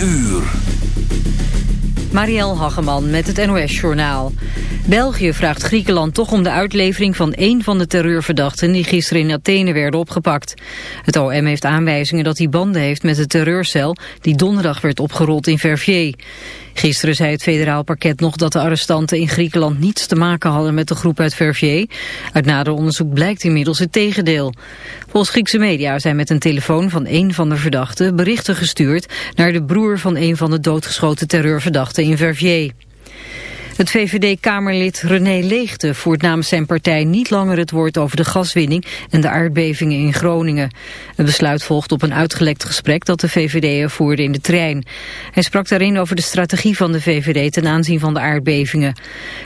uur. Marielle Hageman met het NOS-journaal. België vraagt Griekenland toch om de uitlevering van één van de terreurverdachten die gisteren in Athene werden opgepakt. Het OM heeft aanwijzingen dat hij banden heeft met de terreurcel die donderdag werd opgerold in Verviers. Gisteren zei het federaal parket nog dat de arrestanten in Griekenland niets te maken hadden met de groep uit Verviers. Uit nader onderzoek blijkt inmiddels het tegendeel. Volgens Griekse media zijn met een telefoon van één van de verdachten berichten gestuurd naar de broer van een van de doodgeschoten terreurverdachten in Verviers. Het VVD-Kamerlid René Leegte voert namens zijn partij niet langer het woord over de gaswinning en de aardbevingen in Groningen. Het besluit volgt op een uitgelekt gesprek dat de VVD voerde in de trein. Hij sprak daarin over de strategie van de VVD ten aanzien van de aardbevingen.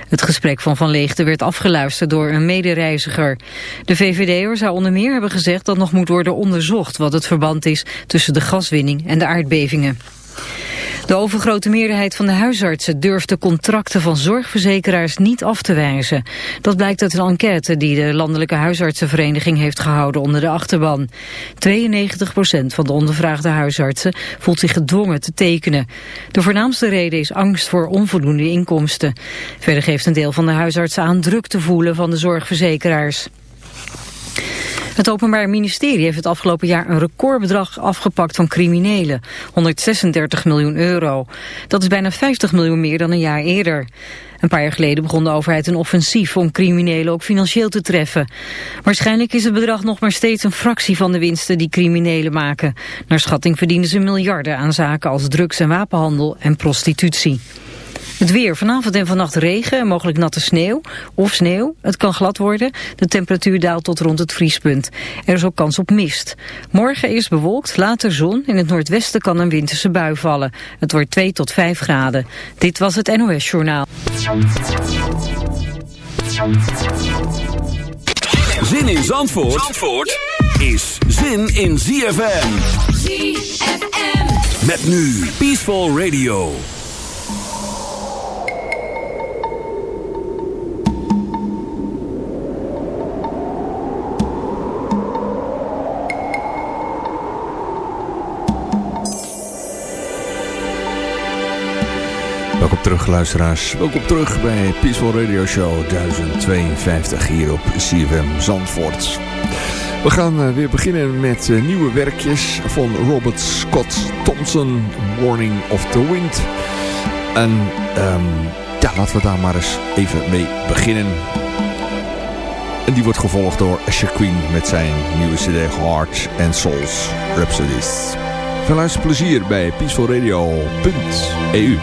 Het gesprek van Van Leegte werd afgeluisterd door een medereiziger. De VVD'er zou onder meer hebben gezegd dat nog moet worden onderzocht wat het verband is tussen de gaswinning en de aardbevingen. De overgrote meerderheid van de huisartsen durft de contracten van zorgverzekeraars niet af te wijzen. Dat blijkt uit een enquête die de Landelijke Huisartsenvereniging heeft gehouden onder de achterban. 92% van de ondervraagde huisartsen voelt zich gedwongen te tekenen. De voornaamste reden is angst voor onvoldoende inkomsten. Verder geeft een deel van de huisartsen aan druk te voelen van de zorgverzekeraars. Het Openbaar Ministerie heeft het afgelopen jaar een recordbedrag afgepakt van criminelen. 136 miljoen euro. Dat is bijna 50 miljoen meer dan een jaar eerder. Een paar jaar geleden begon de overheid een offensief om criminelen ook financieel te treffen. Waarschijnlijk is het bedrag nog maar steeds een fractie van de winsten die criminelen maken. Naar schatting verdienen ze miljarden aan zaken als drugs- en wapenhandel en prostitutie. Het weer. Vanavond en vannacht regen mogelijk natte sneeuw of sneeuw. Het kan glad worden. De temperatuur daalt tot rond het vriespunt. Er is ook kans op mist. Morgen eerst bewolkt, later zon. In het noordwesten kan een winterse bui vallen. Het wordt 2 tot 5 graden. Dit was het NOS Journaal. Zin in Zandvoort, Zandvoort is zin in ZFM. ZFM. Met nu Peaceful Radio. Terug luisteraars, welkom terug bij Peaceful Radio Show 1052 hier op CFM Zandvoort. We gaan eh, weer beginnen met eh, nieuwe werkjes van Robert Scott Thompson, Warning of the Wind. En um, laten we daar maar eens even mee beginnen. En die wordt gevolgd door Asher Queen met zijn nieuwe cd Heart and Souls Rhapsodies. Veel luisterplezier bij peacefulradio.eu.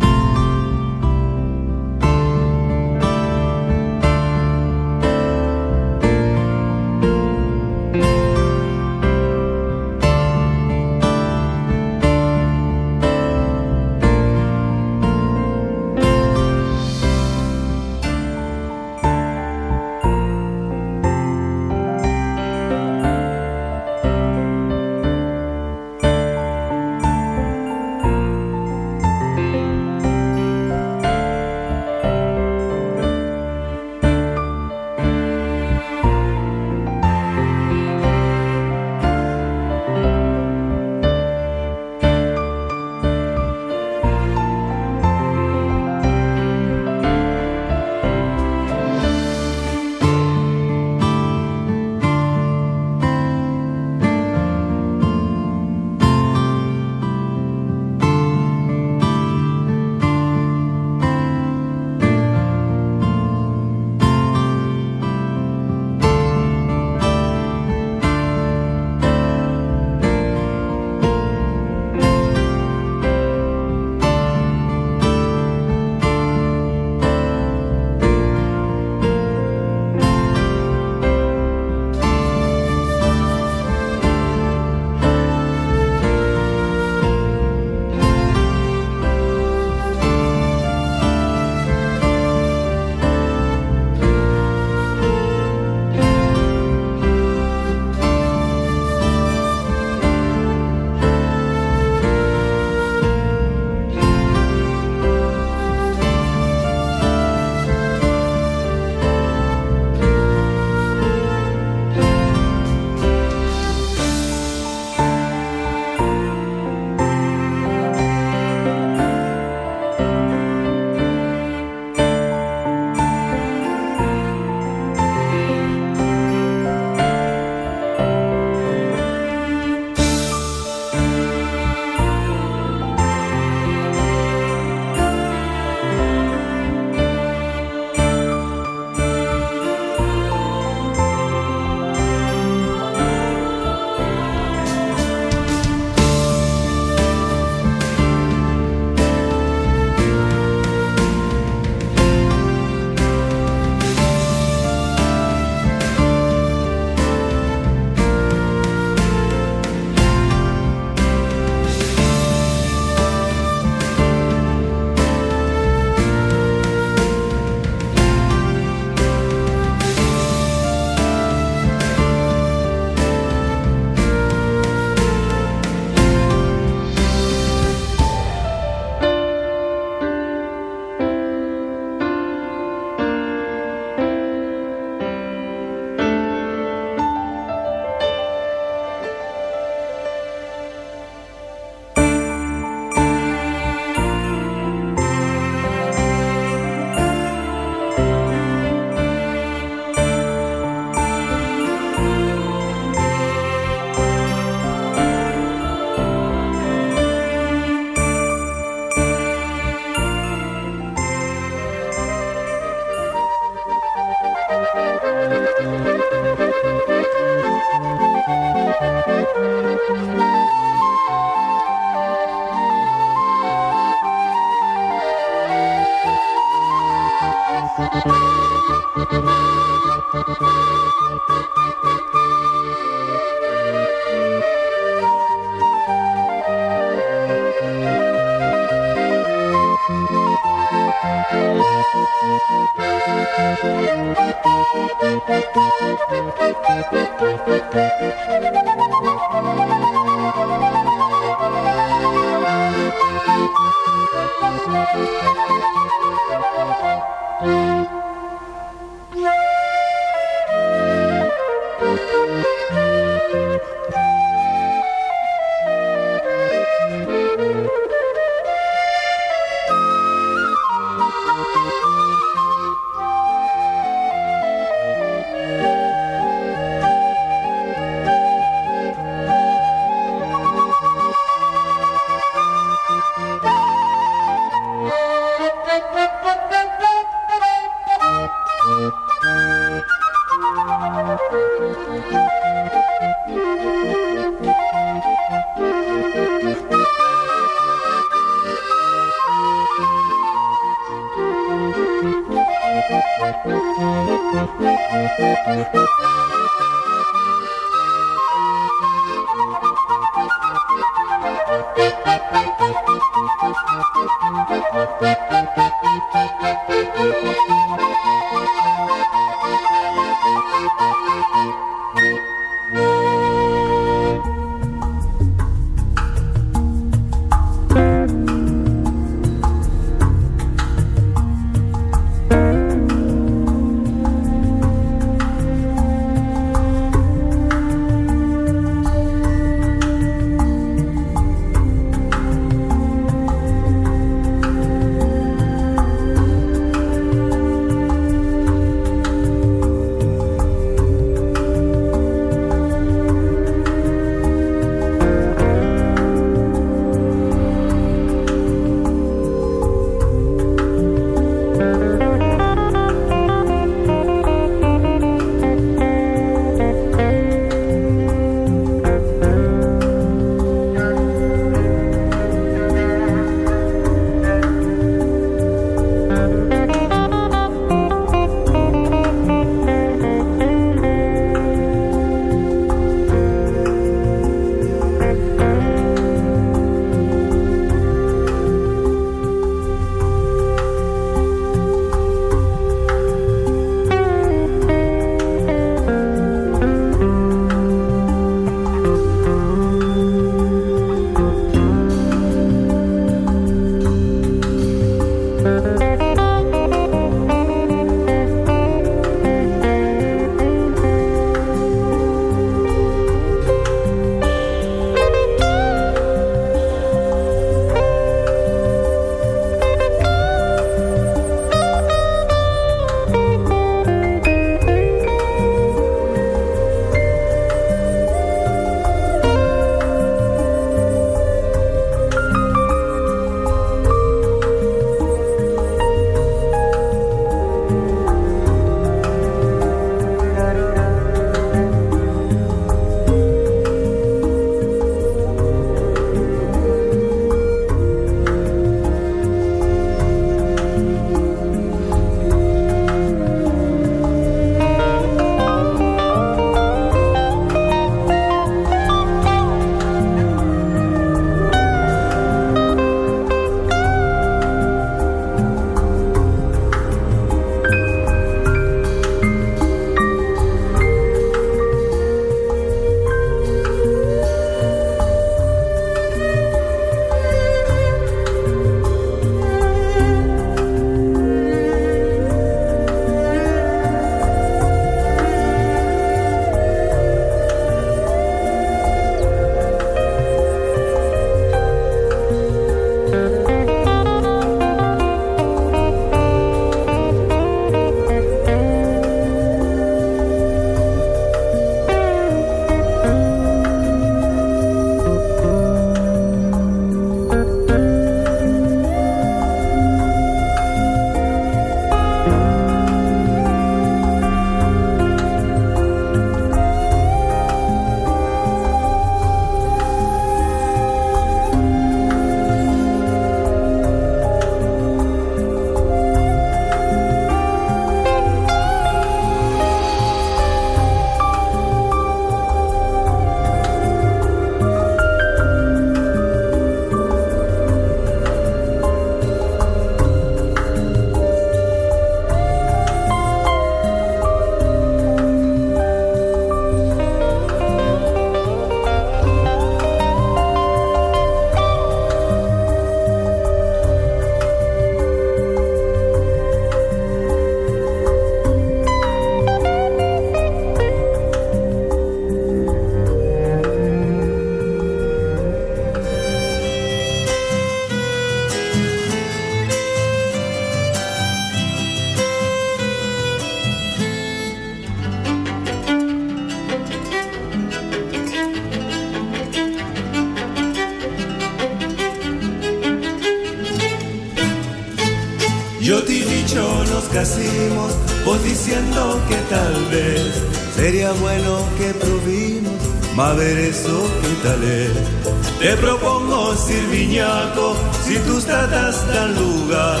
Te propongo Sirviñaco, si tú estás tan lugar,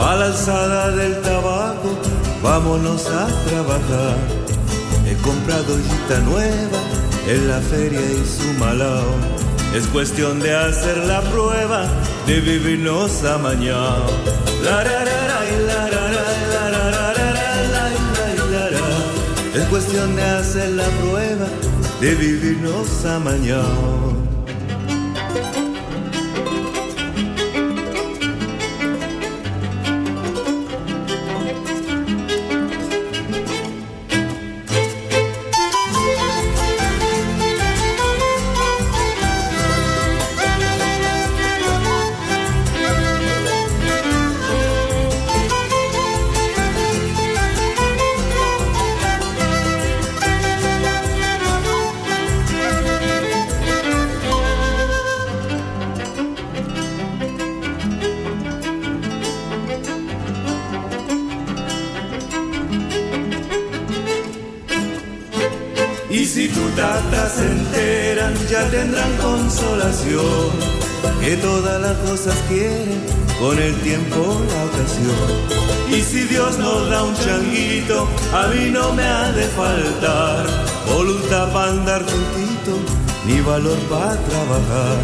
a la alzada del tabaco, vámonos a trabajar. He comprado hijita nueva en la feria y su malao. Es cuestión de hacer la prueba de vivirnos a mañana. Es cuestión de hacer la prueba de vivirnos a mañana. que todas las cosas quieren con el tiempo la ocasión. Y si Dios nos da un changuito, a mí no me ha de faltar voluntad para andar juntito, ni valor para trabajar.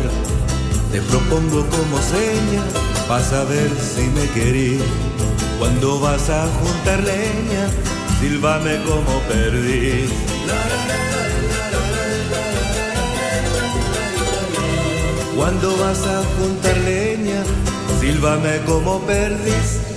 Te propongo como seña, para saber si me querís. Cuando vas a juntar leña, silbame como perdí. Cuando vas a juntar leña, sílvame como perdiz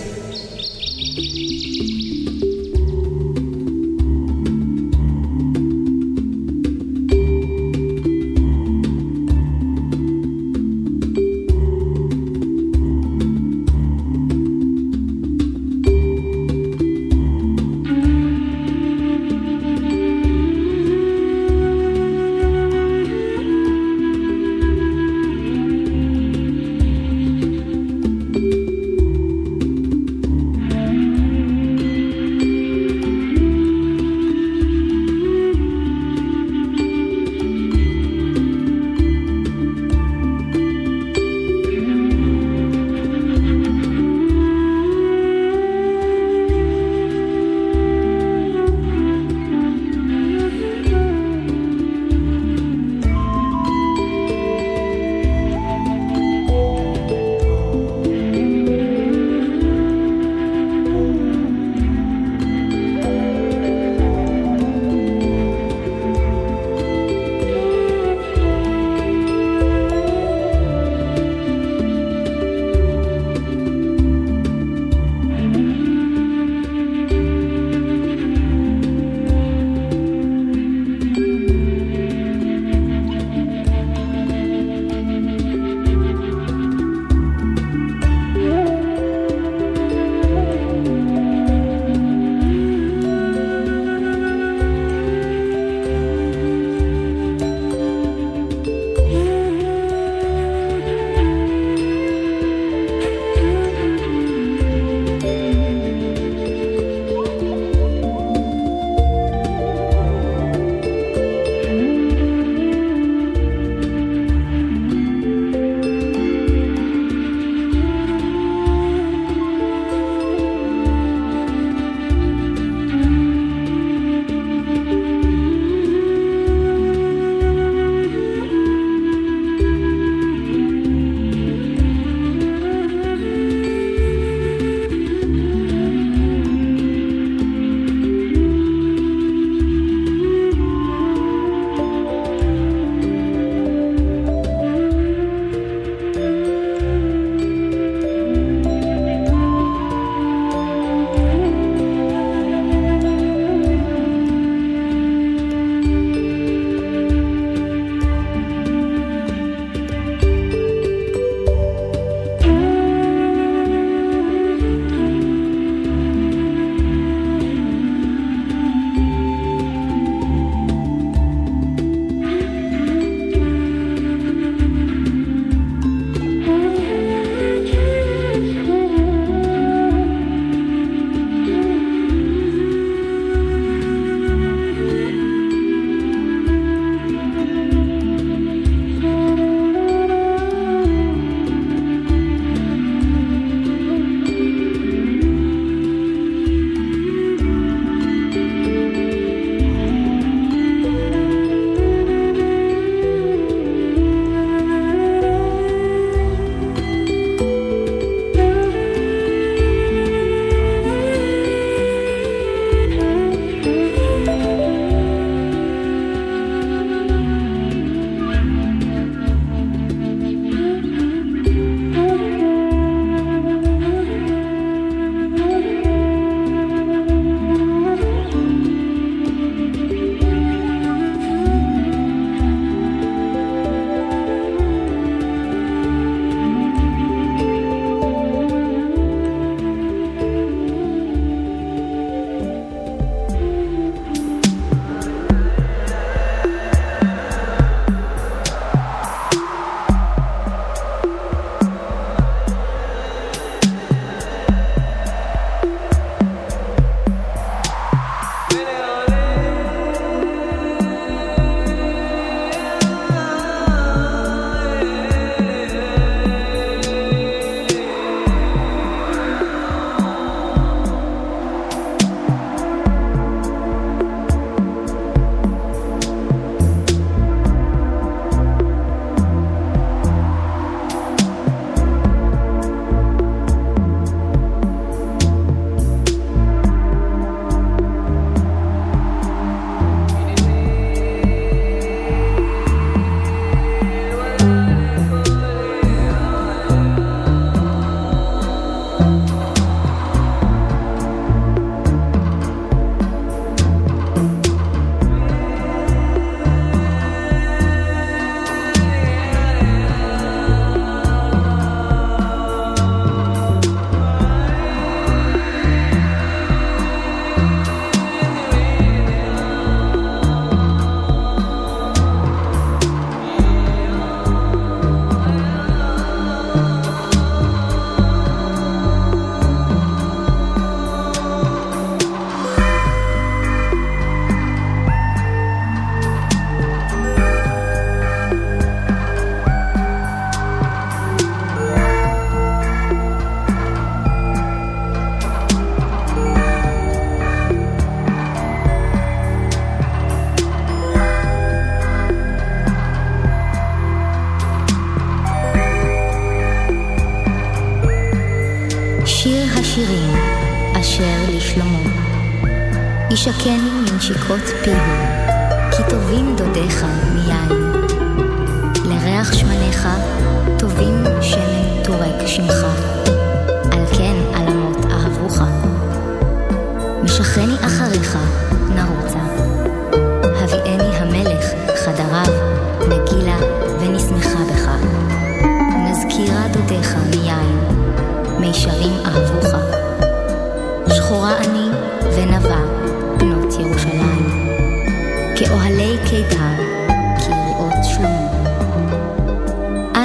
both people.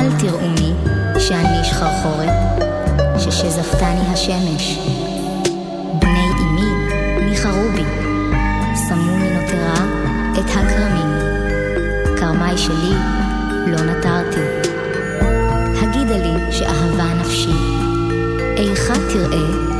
אל תראוני שאני שחרחורת, ששזפתני השמש. בני אמי ניחרו בי, שמו מנותרה את הכרמים. כרמי שלי לא נטרתי. הגידה לי שאהבה נפשי, איכה תראה